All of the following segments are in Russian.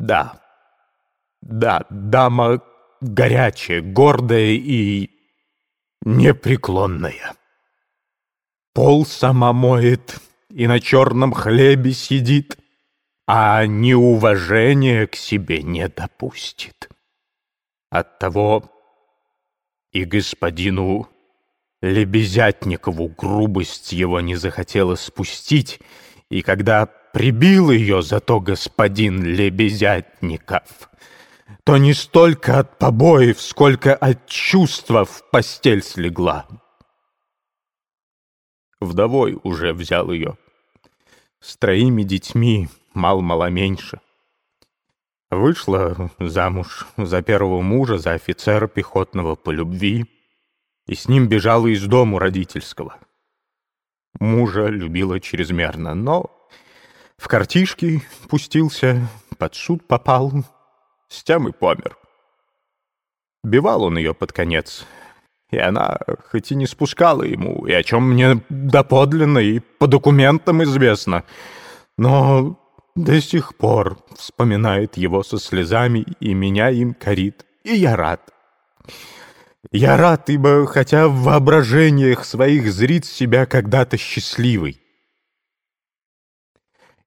Да, да, дама горячая, гордая и непреклонная. Пол сама моет и на черном хлебе сидит, а неуважения к себе не допустит. Оттого и господину Лебезятникову грубость его не захотела спустить, и когда прибил ее зато господин Лебезятников, то не столько от побоев, сколько от чувства в постель слегла. Вдовой уже взял ее. С троими детьми, мал-мало меньше. Вышла замуж за первого мужа, за офицера пехотного по любви, и с ним бежала из дому родительского. Мужа любила чрезмерно, но в картишки пустился, под суд попал, с тем и помер. Бивал он ее под конец, и она, хоть и не спускала ему, и о чем мне доподлинно и по документам известно, но до сих пор вспоминает его со слезами и меня им корит, и я рад. Я рад, ибо хотя в воображениях своих зрит себя когда-то счастливой.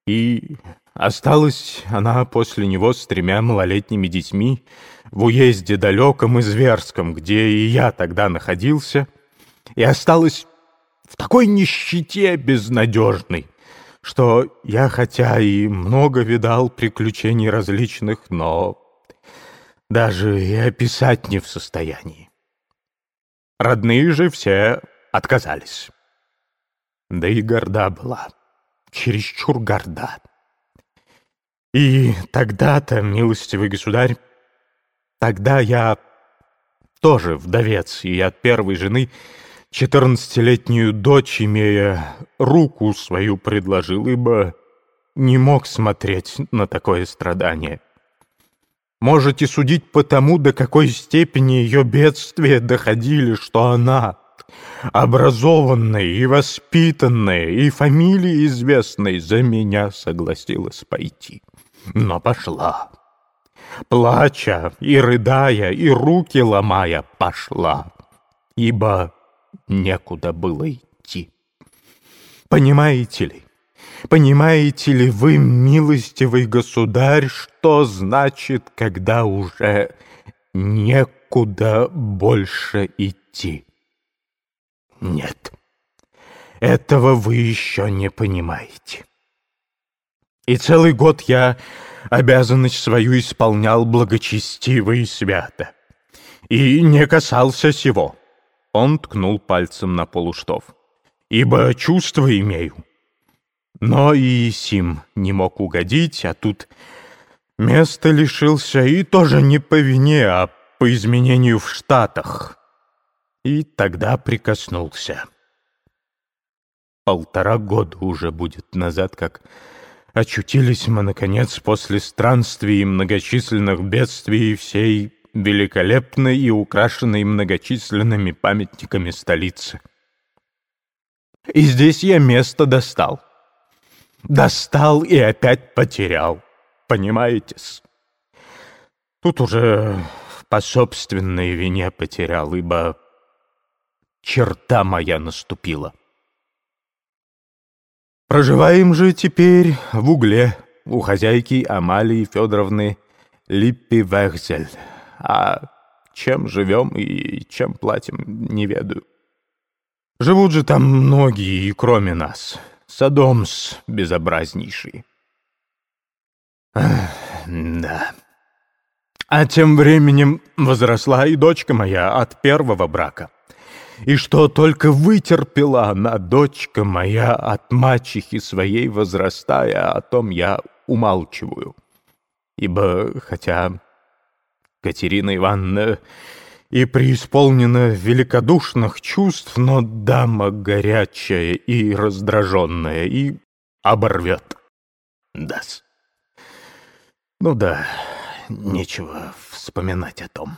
И осталась она после него с тремя малолетними детьми в уезде далеком и зверском, где и я тогда находился, и осталась в такой нищете безнадежной, что я хотя и много видал приключений различных, но даже и описать не в состоянии. Родные же все отказались. Да и горда была, чересчур горда. И тогда-то, милостивый государь, тогда я тоже вдовец, и от первой жены четырнадцатилетнюю дочь, имея руку свою, предложил, ибо не мог смотреть на такое страдание. Можете судить по тому, до какой степени ее бедствия доходили, что она, образованная и воспитанная, и фамилии известной, за меня согласилась пойти. Но пошла. Плача и рыдая, и руки ломая, пошла. Ибо некуда было идти. Понимаете ли, понимаете ли вы, милостивый государь, что значит, когда уже некуда больше идти? Нет, этого вы еще не понимаете. И целый год я обязанность свою исполнял благочестиво и свято, и не касался сего. Он ткнул пальцем на полуштов. «Ибо чувства имею». Но и Сим не мог угодить, а тут место лишился и тоже не по вине, а по изменению в Штатах. И тогда прикоснулся. Полтора года уже будет назад, как очутились мы, наконец, после странствий и многочисленных бедствий всей великолепной и украшенной многочисленными памятниками столицы. И здесь я место достал. Достал и опять потерял. Понимаете-с? Тут уже по собственной вине потерял, ибо черта моя наступила. Проживаем же теперь в угле у хозяйки Амалии Федоровны Липпи-Вехзель а чем живем и чем платим, не ведаю. Живут же там многие, и кроме нас. Содомс безобразнейший. Ах, да. А тем временем возросла и дочка моя от первого брака. И что только вытерпела она, дочка моя, от мачехи своей возрастая, о том я умалчиваю. Ибо, хотя Катерина Ивановна и преисполнена великодушных чувств, но дама горячая и раздраженная, и оборвет. Дас. Ну да, нечего вспоминать о том.